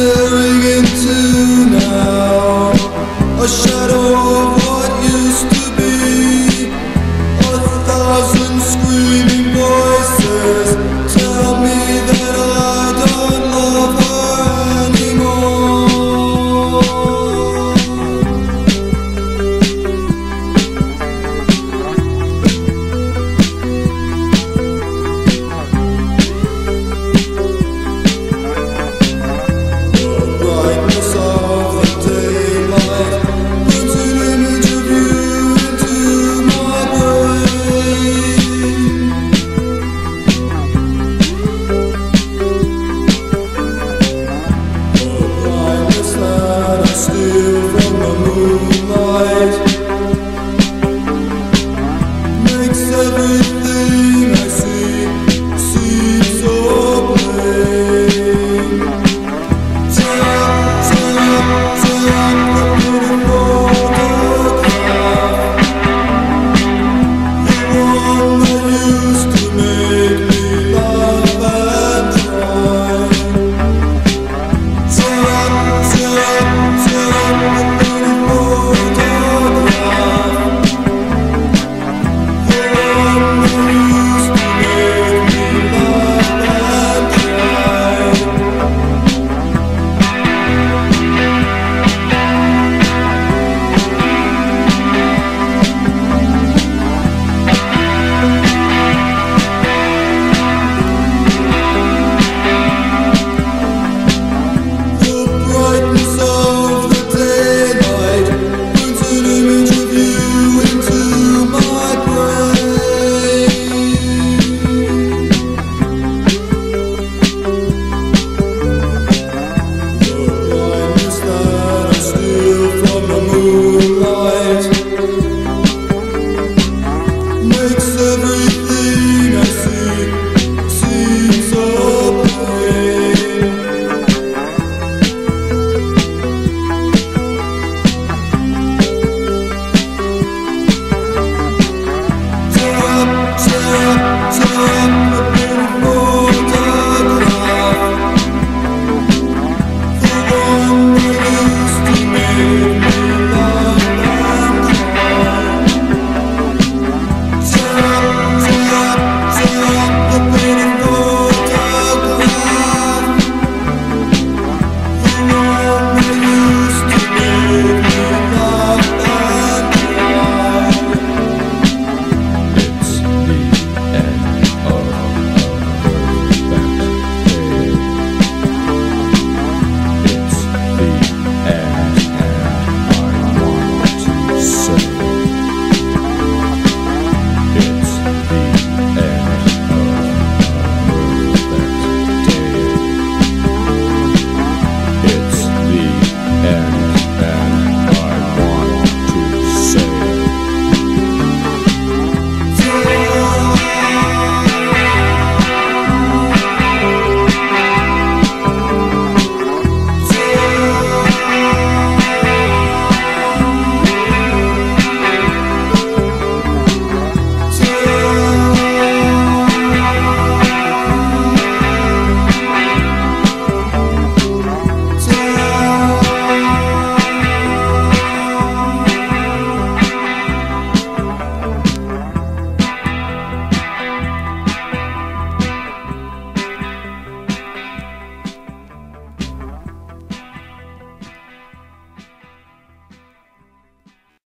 There is.